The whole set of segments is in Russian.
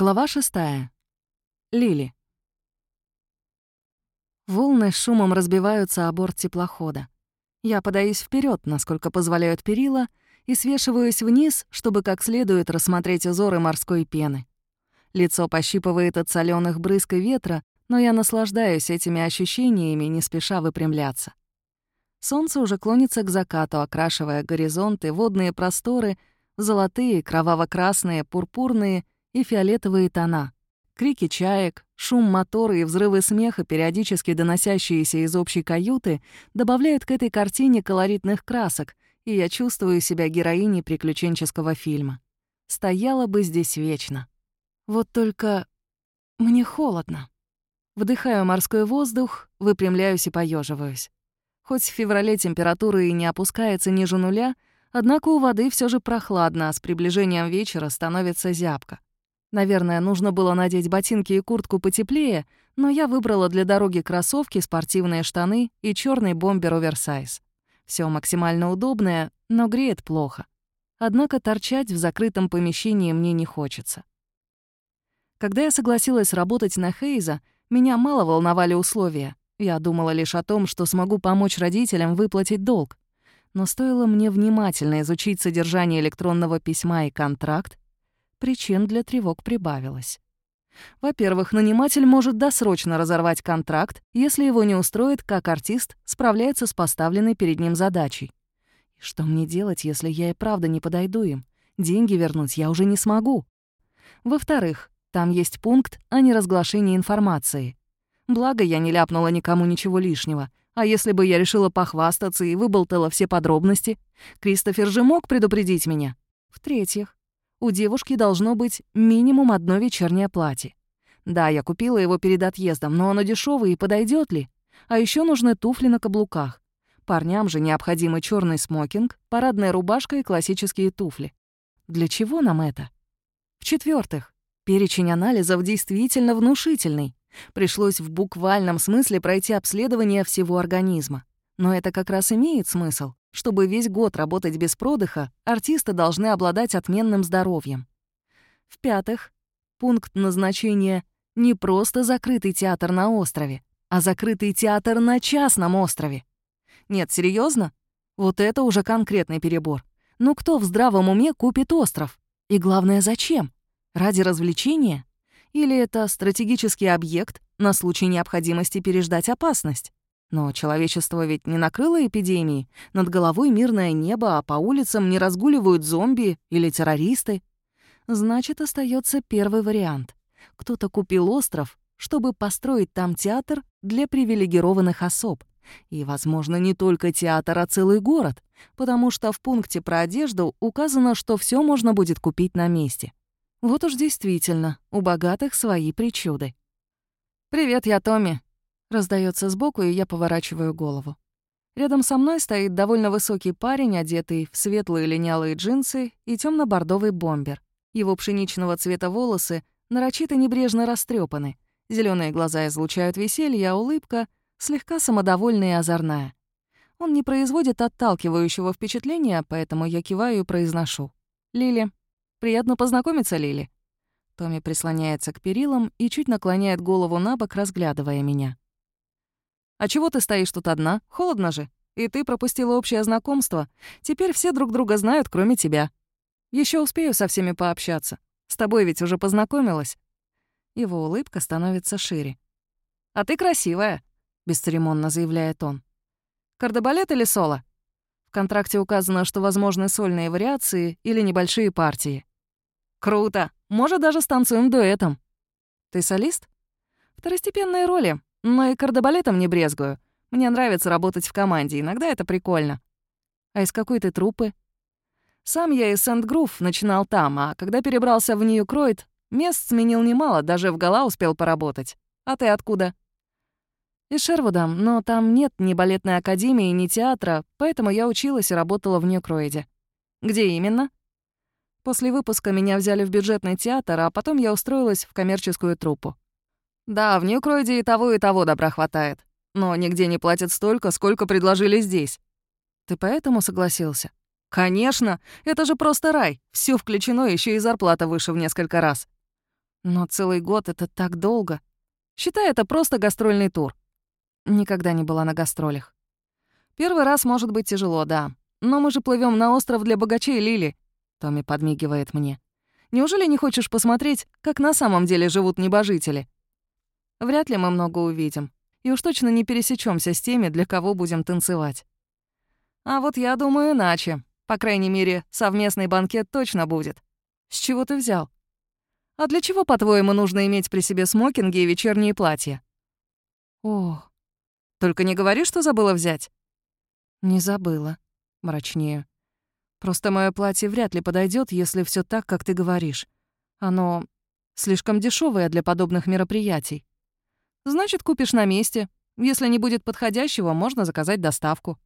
Глава шестая. Лили. Волны с шумом разбиваются о борт теплохода. Я подаюсь вперед, насколько позволяют перила, и свешиваюсь вниз, чтобы как следует рассмотреть узоры морской пены. Лицо пощипывает от соленых брызг и ветра, но я наслаждаюсь этими ощущениями, не спеша выпрямляться. Солнце уже клонится к закату, окрашивая горизонты, водные просторы, золотые, кроваво-красные, пурпурные и фиолетовые тона. Крики чаек, шум мотора и взрывы смеха, периодически доносящиеся из общей каюты, добавляют к этой картине колоритных красок, и я чувствую себя героиней приключенческого фильма. Стояла бы здесь вечно. Вот только мне холодно. Вдыхаю морской воздух, выпрямляюсь и поеживаюсь. Хоть в феврале температура и не опускается ниже нуля, однако у воды все же прохладно, а с приближением вечера становится зябко. Наверное, нужно было надеть ботинки и куртку потеплее, но я выбрала для дороги кроссовки, спортивные штаны и черный бомбер оверсайз. Все максимально удобное, но греет плохо. Однако торчать в закрытом помещении мне не хочется. Когда я согласилась работать на Хейза, меня мало волновали условия. Я думала лишь о том, что смогу помочь родителям выплатить долг. Но стоило мне внимательно изучить содержание электронного письма и контракт, причин для тревог прибавилось. Во-первых, наниматель может досрочно разорвать контракт, если его не устроит, как артист справляется с поставленной перед ним задачей. И что мне делать, если я и правда не подойду им? Деньги вернуть я уже не смогу. Во-вторых, там есть пункт о неразглашении информации. Благо, я не ляпнула никому ничего лишнего. А если бы я решила похвастаться и выболтала все подробности, Кристофер же мог предупредить меня. В-третьих, у девушки должно быть минимум одно вечернее платье. Да, я купила его перед отъездом, но оно дешевое и подойдет ли? А еще нужны туфли на каблуках. Парням же необходимы черный смокинг, парадная рубашка и классические туфли. Для чего нам это? В-четвертых, перечень анализов действительно внушительный. Пришлось в буквальном смысле пройти обследование всего организма. Но это как раз имеет смысл. Чтобы весь год работать без продыха, артисты должны обладать отменным здоровьем. В-пятых, пункт назначения не просто закрытый театр на острове, а закрытый театр на частном острове. Нет, серьезно? Вот это уже конкретный перебор. Ну кто в здравом уме купит остров? И главное, зачем? Ради развлечения? Или это стратегический объект на случай необходимости переждать опасность? Но человечество ведь не накрыло эпидемией. Над головой мирное небо, а по улицам не разгуливают зомби или террористы. Значит, остается первый вариант. Кто-то купил остров, чтобы построить там театр для привилегированных особ. И, возможно, не только театр, а целый город, потому что в пункте про одежду указано, что все можно будет купить на месте. Вот уж действительно, у богатых свои причуды. «Привет, я Томми», Раздается сбоку, и я поворачиваю голову. Рядом со мной стоит довольно высокий парень, одетый в светлые линялые джинсы и темно бордовый бомбер. Его пшеничного цвета волосы нарочито небрежно растрепаны. Зеленые глаза излучают веселье, а улыбка слегка самодовольная и озорная. Он не производит отталкивающего впечатления, поэтому я киваю и произношу. «Лили. Приятно познакомиться, Лили». Томми прислоняется к перилам и чуть наклоняет голову на бок, разглядывая меня. «А чего ты стоишь тут одна? Холодно же. И ты пропустила общее знакомство. Теперь все друг друга знают, кроме тебя. Еще успею со всеми пообщаться. С тобой ведь уже познакомилась». Его улыбка становится шире. «А ты красивая», — бесцеремонно заявляет он. «Кардебалет или соло?» В контракте указано, что возможны сольные вариации или небольшие партии. «Круто! Может, даже станцуем дуэтом». «Ты солист?» «Второстепенные роли. Но и кардебалетом не брезгую. Мне нравится работать в команде, иногда это прикольно. А из какой ты труппы? Сам я из Сент-Грув начинал там, а когда перебрался в Нью-Кройд, мест сменил немало, даже в Гала успел поработать. А ты откуда? Из Шервуда, но там нет ни балетной академии, ни театра, поэтому я училась и работала в Нью-Кройде. Где именно? После выпуска меня взяли в бюджетный театр, а потом я устроилась в коммерческую труппу. Да, в Нью-Кройде и того, и того добра хватает. Но нигде не платят столько, сколько предложили здесь. Ты поэтому согласился? Конечно, это же просто рай. Все включено, еще и зарплата выше в несколько раз. Но целый год — это так долго. Считай, это просто гастрольный тур. Никогда не была на гастролях. Первый раз может быть тяжело, да. Но мы же плывем на остров для богачей Лили. Томми подмигивает мне. Неужели не хочешь посмотреть, как на самом деле живут небожители? Вряд ли мы много увидим. И уж точно не пересечемся с теми, для кого будем танцевать. А вот я думаю иначе. По крайней мере, совместный банкет точно будет. С чего ты взял? А для чего, по-твоему, нужно иметь при себе смокинги и вечерние платья? О, только не говори, что забыла взять. Не забыла, мрачнее. Просто мое платье вряд ли подойдет, если все так, как ты говоришь. Оно слишком дешевое для подобных мероприятий. Значит, купишь на месте. Если не будет подходящего, можно заказать доставку.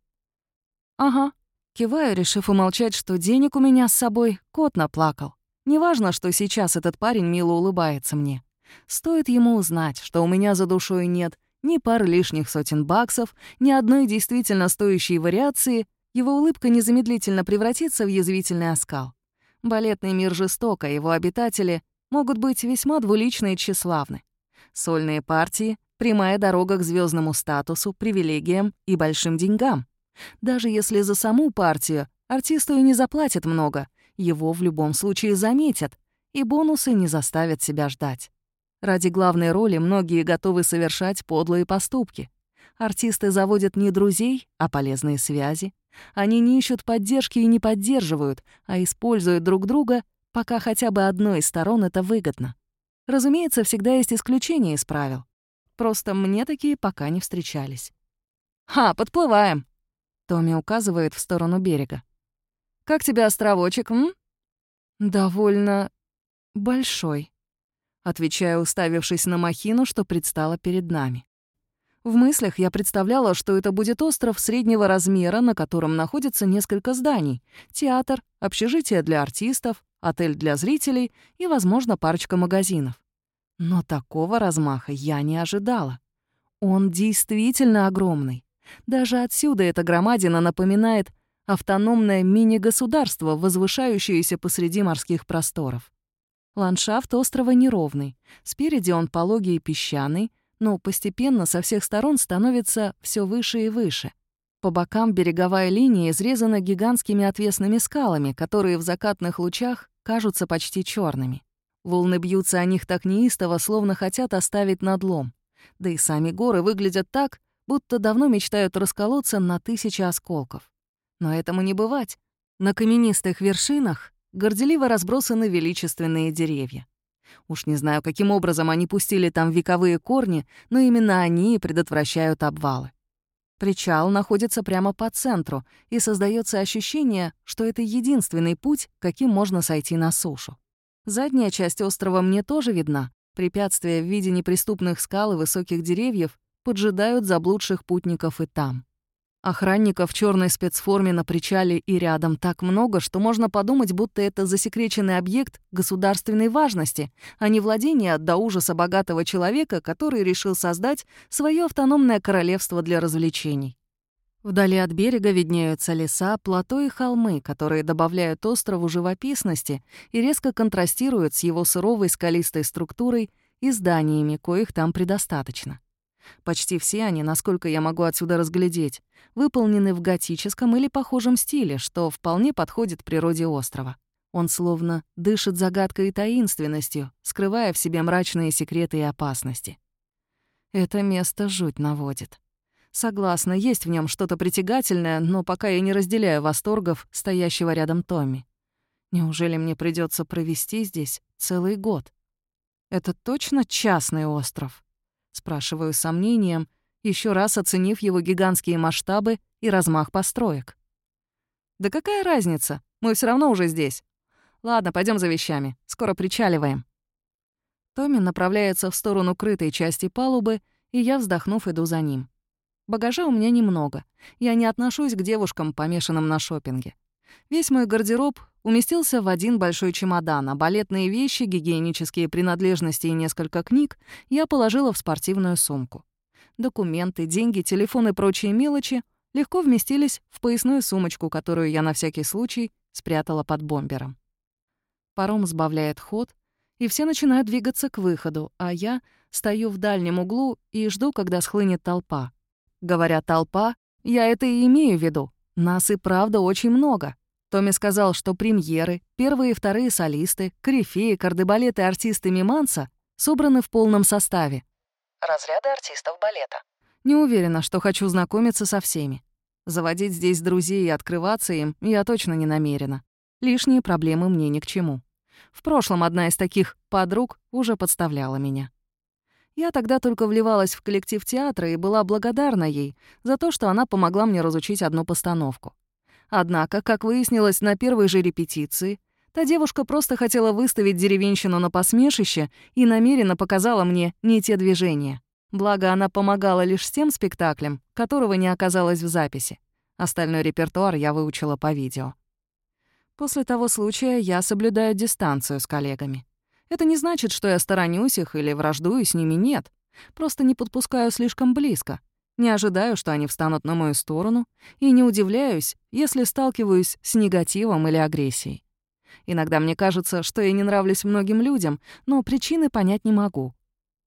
Ага. Киваю, решив умолчать, что денег у меня с собой кот наплакал. Неважно, что сейчас этот парень мило улыбается мне. Стоит ему узнать, что у меня за душой нет ни пары лишних сотен баксов, ни одной действительно стоящей вариации, его улыбка незамедлительно превратится в язвительный оскал. Балетный мир жесток, а его обитатели могут быть весьма двуличны и тщеславны. Сольные партии — прямая дорога к звездному статусу, привилегиям и большим деньгам. Даже если за саму партию артисту и не заплатят много, его в любом случае заметят, и бонусы не заставят себя ждать. Ради главной роли многие готовы совершать подлые поступки. Артисты заводят не друзей, а полезные связи. Они не ищут поддержки и не поддерживают, а используют друг друга, пока хотя бы одной из сторон это выгодно. Разумеется, всегда есть исключения из правил. Просто мне такие пока не встречались. «Ха, подплываем!» Томми указывает в сторону берега. «Как тебе островочек, м?» «Довольно... большой», — отвечаю, уставившись на махину, что предстала перед нами. В мыслях я представляла, что это будет остров среднего размера, на котором находится несколько зданий, театр, общежитие для артистов, отель для зрителей и, возможно, парочка магазинов. Но такого размаха я не ожидала. Он действительно огромный. Даже отсюда эта громадина напоминает автономное мини-государство, возвышающееся посреди морских просторов. Ландшафт острова неровный. Спереди он пологий и песчаный, но постепенно со всех сторон становится все выше и выше. По бокам береговая линия изрезана гигантскими отвесными скалами, которые в закатных лучах кажутся почти черными. Волны бьются о них так неистово, словно хотят оставить надлом. Да и сами горы выглядят так, будто давно мечтают расколоться на тысячи осколков. Но этому не бывать. На каменистых вершинах горделиво разбросаны величественные деревья. Уж не знаю, каким образом они пустили там вековые корни, но именно они предотвращают обвалы. Причал находится прямо по центру, и создается ощущение, что это единственный путь, каким можно сойти на сушу. Задняя часть острова мне тоже видна. Препятствия в виде неприступных скал и высоких деревьев поджидают заблудших путников и там. Охранников в черной спецформе на причале и рядом так много, что можно подумать, будто это засекреченный объект государственной важности, а не владение до ужаса богатого человека, который решил создать свое автономное королевство для развлечений. Вдали от берега виднеются леса, плато и холмы, которые добавляют острову живописности и резко контрастируют с его суровой скалистой структурой и зданиями, коих там предостаточно. Почти все они, насколько я могу отсюда разглядеть, выполнены в готическом или похожем стиле, что вполне подходит природе острова. Он словно дышит загадкой и таинственностью, скрывая в себе мрачные секреты и опасности. Это место жуть наводит. Согласна, есть в нем что-то притягательное, но пока я не разделяю восторгов стоящего рядом Томми. Неужели мне придется провести здесь целый год? Это точно частный остров? Спрашиваю с сомнением, еще раз оценив его гигантские масштабы и размах построек. «Да какая разница? Мы все равно уже здесь. Ладно, пойдем за вещами. Скоро причаливаем». Томми направляется в сторону крытой части палубы, и я, вздохнув, иду за ним. Багажа у меня немного. Я не отношусь к девушкам, помешанным на шопинге. Весь мой гардероб уместился в один большой чемодан, а балетные вещи, гигиенические принадлежности и несколько книг я положила в спортивную сумку. Документы, деньги, телефон и прочие мелочи легко вместились в поясную сумочку, которую я на всякий случай спрятала под бомбером. Паром сбавляет ход, и все начинают двигаться к выходу, а я стою в дальнем углу и жду, когда схлынет толпа. Говоря «толпа», я это и имею в виду. Нас и правда очень много. Томми сказал, что премьеры, первые и вторые солисты, корифеи, кардебалеты артисты Миманса собраны в полном составе. Разряды артистов балета. Не уверена, что хочу знакомиться со всеми. Заводить здесь друзей и открываться им я точно не намерена. Лишние проблемы мне ни к чему. В прошлом одна из таких подруг уже подставляла меня. Я тогда только вливалась в коллектив театра и была благодарна ей за то, что она помогла мне разучить одну постановку. Однако, как выяснилось на первой же репетиции, та девушка просто хотела выставить деревенщину на посмешище и намеренно показала мне не те движения. Благо, она помогала лишь с тем спектаклем, которого не оказалось в записи. Остальной репертуар я выучила по видео. После того случая я соблюдаю дистанцию с коллегами. Это не значит, что я сторонюсь их или враждую с ними, нет. Просто не подпускаю слишком близко. Не ожидаю, что они встанут на мою сторону, и не удивляюсь, если сталкиваюсь с негативом или агрессией. Иногда мне кажется, что я не нравлюсь многим людям, но причины понять не могу.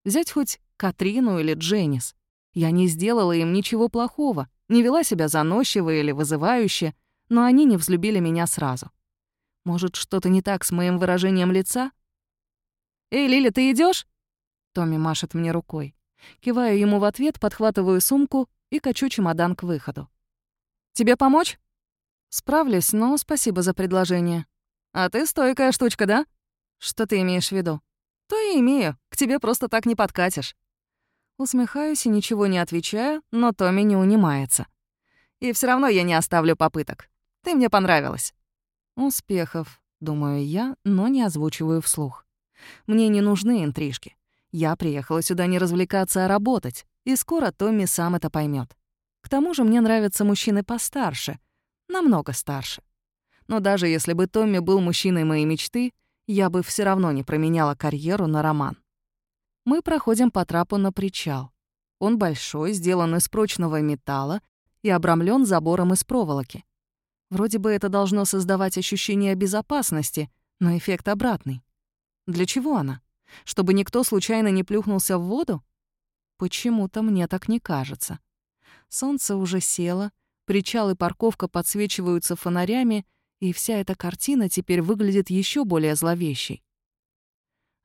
Взять хоть Катрину или Дженнис. Я не сделала им ничего плохого, не вела себя заносчиво или вызывающе, но они не взлюбили меня сразу. Может, что-то не так с моим выражением лица? «Эй, Лиля, ты идешь? Томми машет мне рукой. Киваю ему в ответ, подхватываю сумку и качу чемодан к выходу. «Тебе помочь?» «Справлюсь, но спасибо за предложение». «А ты стойкая штучка, да?» «Что ты имеешь в виду?» «То и имею. К тебе просто так не подкатишь». Усмехаюсь и ничего не отвечаю, но Томми не унимается. «И все равно я не оставлю попыток. Ты мне понравилась». «Успехов», — думаю я, но не озвучиваю вслух. Мне не нужны интрижки. Я приехала сюда не развлекаться, а работать, и скоро Томми сам это поймет. К тому же мне нравятся мужчины постарше, намного старше. Но даже если бы Томми был мужчиной моей мечты, я бы все равно не променяла карьеру на роман. Мы проходим по трапу на причал. Он большой, сделан из прочного металла и обрамлен забором из проволоки. Вроде бы это должно создавать ощущение безопасности, но эффект обратный. Для чего она? Чтобы никто случайно не плюхнулся в воду? Почему-то мне так не кажется. Солнце уже село, причал и парковка подсвечиваются фонарями, и вся эта картина теперь выглядит еще более зловещей.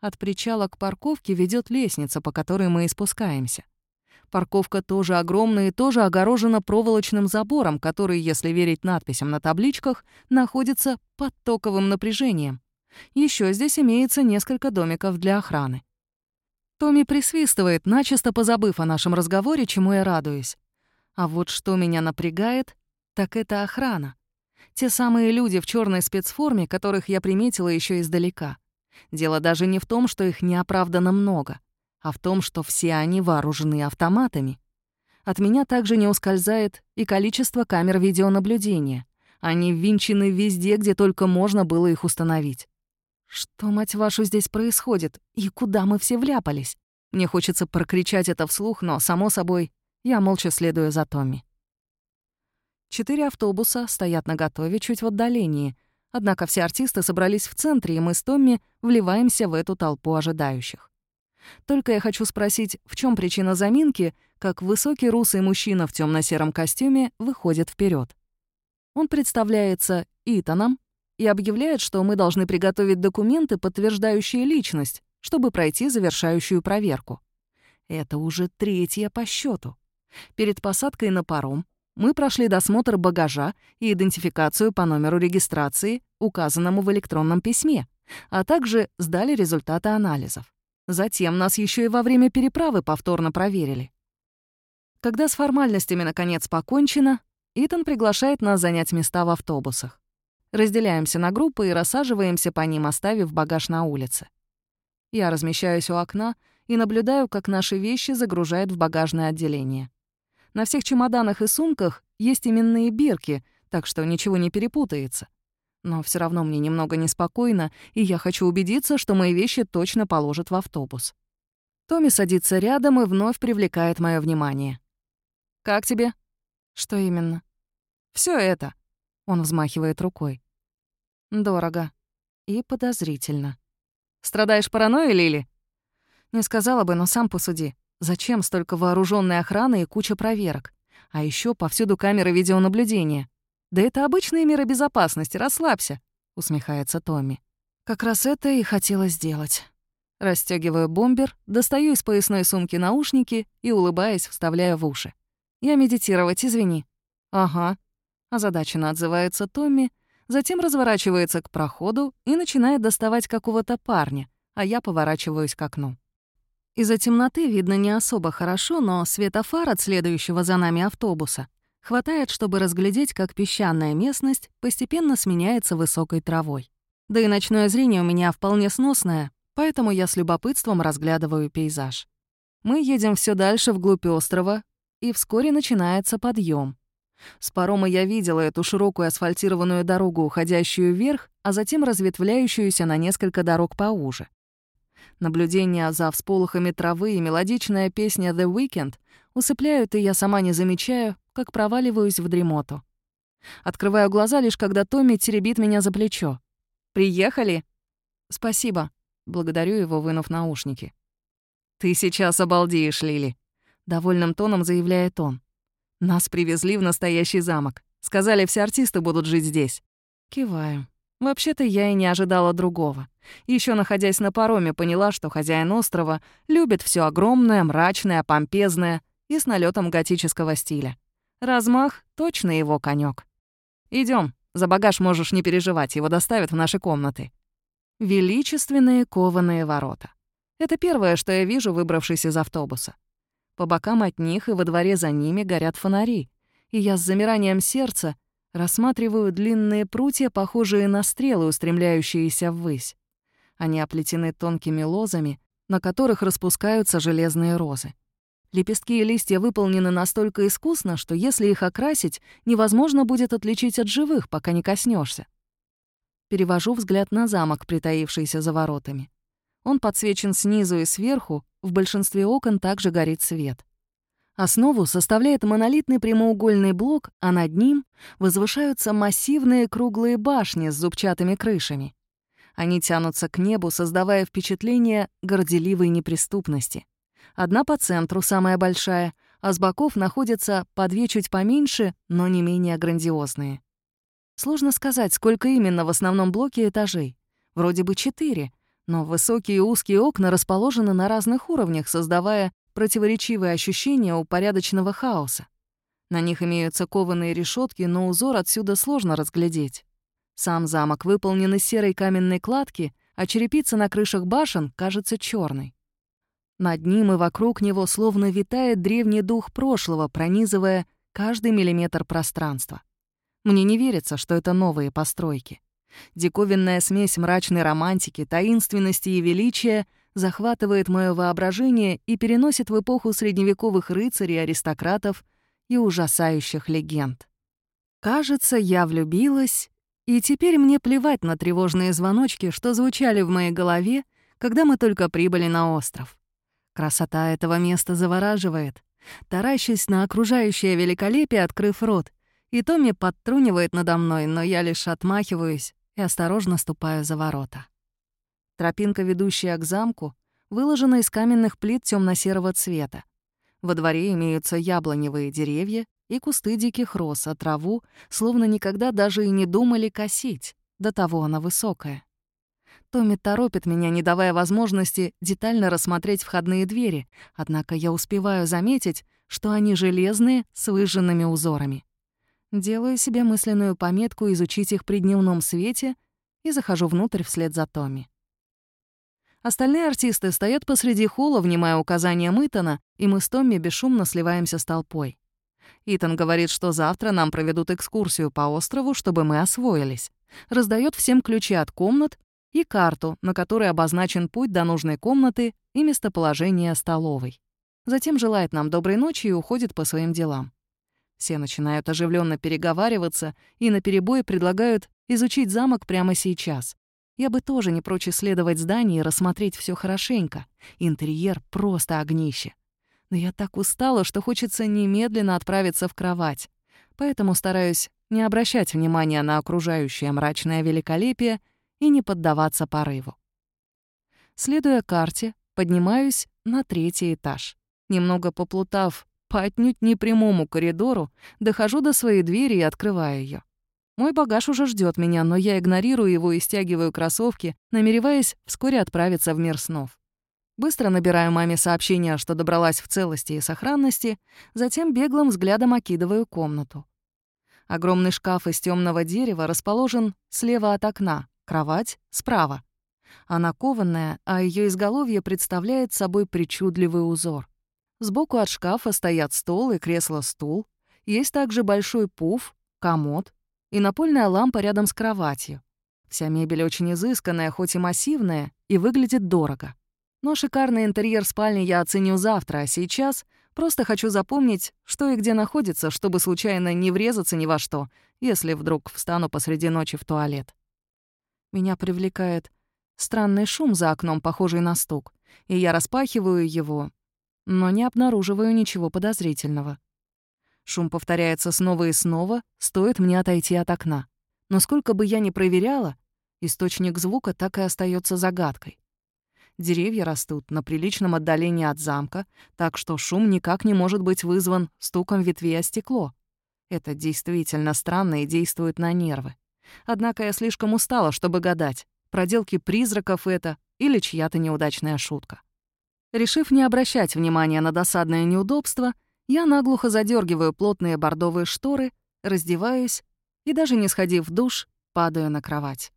От причала к парковке ведет лестница, по которой мы и спускаемся. Парковка тоже огромная и тоже огорожена проволочным забором, который, если верить надписям на табличках, находится под токовым напряжением. Еще здесь имеется несколько домиков для охраны. Томми присвистывает, начисто позабыв о нашем разговоре, чему я радуюсь. А вот что меня напрягает, так это охрана. Те самые люди в черной спецформе, которых я приметила еще издалека. Дело даже не в том, что их неоправданно много, а в том, что все они вооружены автоматами. От меня также не ускользает и количество камер видеонаблюдения. Они ввинчены везде, где только можно было их установить. Что, мать вашу, здесь происходит? И куда мы все вляпались? Мне хочется прокричать это вслух, но, само собой, я молча следую за Томми. Четыре автобуса стоят наготове чуть в отдалении, однако все артисты собрались в центре, и мы с Томми вливаемся в эту толпу ожидающих. Только я хочу спросить, в чем причина заминки, как высокий русый мужчина в темно сером костюме выходит вперед. Он представляется Итаном, и объявляет, что мы должны приготовить документы, подтверждающие личность, чтобы пройти завершающую проверку. Это уже третья по счету. Перед посадкой на паром мы прошли досмотр багажа и идентификацию по номеру регистрации, указанному в электронном письме, а также сдали результаты анализов. Затем нас еще и во время переправы повторно проверили. Когда с формальностями наконец покончено, Итан приглашает нас занять места в автобусах. Разделяемся на группы и рассаживаемся по ним, оставив багаж на улице. Я размещаюсь у окна и наблюдаю, как наши вещи загружают в багажное отделение. На всех чемоданах и сумках есть именные бирки, так что ничего не перепутается. Но все равно мне немного неспокойно, и я хочу убедиться, что мои вещи точно положат в автобус. Томми садится рядом и вновь привлекает мое внимание. «Как тебе?» «Что именно?» Все это», — он взмахивает рукой. «Дорого. И подозрительно. Страдаешь паранойей, Лили?» «Не сказала бы, но сам посуди. Зачем столько вооруженной охраны и куча проверок? А еще повсюду камеры видеонаблюдения. Да это обычные меры безопасности, расслабься», — усмехается Томми. «Как раз это и хотела сделать». Растёгиваю бомбер, достаю из поясной сумки наушники и, улыбаясь, вставляю в уши. «Я медитировать, извини». «Ага». Озадаченно отзывается Томми, затем разворачивается к проходу и начинает доставать какого-то парня, а я поворачиваюсь к окну. Из-за темноты видно не особо хорошо, но светофар от следующего за нами автобуса хватает, чтобы разглядеть, как песчаная местность постепенно сменяется высокой травой. Да и ночное зрение у меня вполне сносное, поэтому я с любопытством разглядываю пейзаж. Мы едем все дальше вглубь острова, и вскоре начинается подъем. С парома я видела эту широкую асфальтированную дорогу, уходящую вверх, а затем разветвляющуюся на несколько дорог поуже. Наблюдение за всполохами травы и мелодичная песня «The Weekend» усыпляют, и я сама не замечаю, как проваливаюсь в дремоту. Открываю глаза лишь когда Томми теребит меня за плечо. «Приехали?» «Спасибо», Благодарю его, вынув наушники. «Ты сейчас обалдеешь, Лили», — довольным тоном заявляет он. «Нас привезли в настоящий замок. Сказали, все артисты будут жить здесь». Киваю. Вообще-то я и не ожидала другого. Еще находясь на пароме, поняла, что хозяин острова любит все огромное, мрачное, помпезное и с налетом готического стиля. Размах — точно его конек. Идем, за багаж можешь не переживать, его доставят в наши комнаты. Величественные кованые ворота. Это первое, что я вижу, выбравшись из автобуса. По бокам от них и во дворе за ними горят фонари, и я с замиранием сердца рассматриваю длинные прутья, похожие на стрелы, устремляющиеся ввысь. Они оплетены тонкими лозами, на которых распускаются железные розы. Лепестки и листья выполнены настолько искусно, что если их окрасить, невозможно будет отличить от живых, пока не коснешься. Перевожу взгляд на замок, притаившийся за воротами. Он подсвечен снизу и сверху, в большинстве окон также горит свет. Основу составляет монолитный прямоугольный блок, а над ним возвышаются массивные круглые башни с зубчатыми крышами. Они тянутся к небу, создавая впечатление горделивой неприступности. Одна по центру, самая большая, а с боков находятся по две чуть поменьше, но не менее грандиозные. Сложно сказать, сколько именно в основном блоке этажей. Вроде бы четыре, но высокие и узкие окна расположены на разных уровнях, создавая противоречивые ощущения упорядоченного хаоса. На них имеются кованые решетки, но узор отсюда сложно разглядеть. Сам замок выполнен из серой каменной кладки, а черепица на крышах башен кажется черной. Над ним и вокруг него словно витает древний дух прошлого, пронизывая каждый миллиметр пространства. Мне не верится, что это новые постройки. Диковинная смесь мрачной романтики, таинственности и величия захватывает мое воображение и переносит в эпоху средневековых рыцарей, аристократов и ужасающих легенд. Кажется, я влюбилась, и теперь мне плевать на тревожные звоночки, что звучали в моей голове, когда мы только прибыли на остров. Красота этого места завораживает. Таращась на окружающее великолепие, открыв рот, и Томми подтрунивает надо мной, но я лишь отмахиваюсь и осторожно ступаю за ворота. Тропинка, ведущая к замку, выложена из каменных плит темно серого цвета. Во дворе имеются яблоневые деревья и кусты диких роз, а траву словно никогда даже и не думали косить, до того она высокая. Томми торопит меня, не давая возможности детально рассмотреть входные двери, однако я успеваю заметить, что они железные с выжженными узорами. Делаю себе мысленную пометку изучить их при дневном свете и захожу внутрь вслед за Томми. Остальные артисты стоят посреди холла, внимая указания Итана, и мы с Томми бесшумно сливаемся с толпой. Итан говорит, что завтра нам проведут экскурсию по острову, чтобы мы освоились. Раздает всем ключи от комнат и карту, на которой обозначен путь до нужной комнаты и местоположение столовой. Затем желает нам доброй ночи и уходит по своим делам. Все начинают оживленно переговариваться и наперебой предлагают изучить замок прямо сейчас. Я бы тоже не прочь исследовать здание и рассмотреть все хорошенько. Интерьер — просто огнище. Но я так устала, что хочется немедленно отправиться в кровать. Поэтому стараюсь не обращать внимания на окружающее мрачное великолепие и не поддаваться порыву. Следуя карте, поднимаюсь на третий этаж. Немного поплутав по отнюдь непрямому коридору, дохожу до своей двери и открываю ее. Мой багаж уже ждет меня, но я игнорирую его и стягиваю кроссовки, намереваясь вскоре отправиться в мир снов. Быстро набираю маме сообщение, что добралась в целости и сохранности, затем беглым взглядом окидываю комнату. Огромный шкаф из темного дерева расположен слева от окна, кровать — справа. Она кованная, а ее изголовье представляет собой причудливый узор. Сбоку от шкафа стоят стол и кресло-стул. Есть также большой пуф, комод и напольная лампа рядом с кроватью. Вся мебель очень изысканная, хоть и массивная, и выглядит дорого. Но шикарный интерьер спальни я оценю завтра, а сейчас просто хочу запомнить, что и где находится, чтобы случайно не врезаться ни во что, если вдруг встану посреди ночи в туалет. Меня привлекает странный шум за окном, похожий на стук, и я распахиваю его, но не обнаруживаю ничего подозрительного. Шум повторяется снова и снова, стоит мне отойти от окна. Но сколько бы я ни проверяла, источник звука так и остается загадкой. Деревья растут на приличном отдалении от замка, так что шум никак не может быть вызван стуком ветвей о стекло. Это действительно странно и действует на нервы. Однако я слишком устала, чтобы гадать, проделки призраков это или чья-то неудачная шутка. Решив не обращать внимания на досадное неудобство, я наглухо задергиваю плотные бордовые шторы, раздеваюсь и, даже не сходив в душ, падаю на кровать.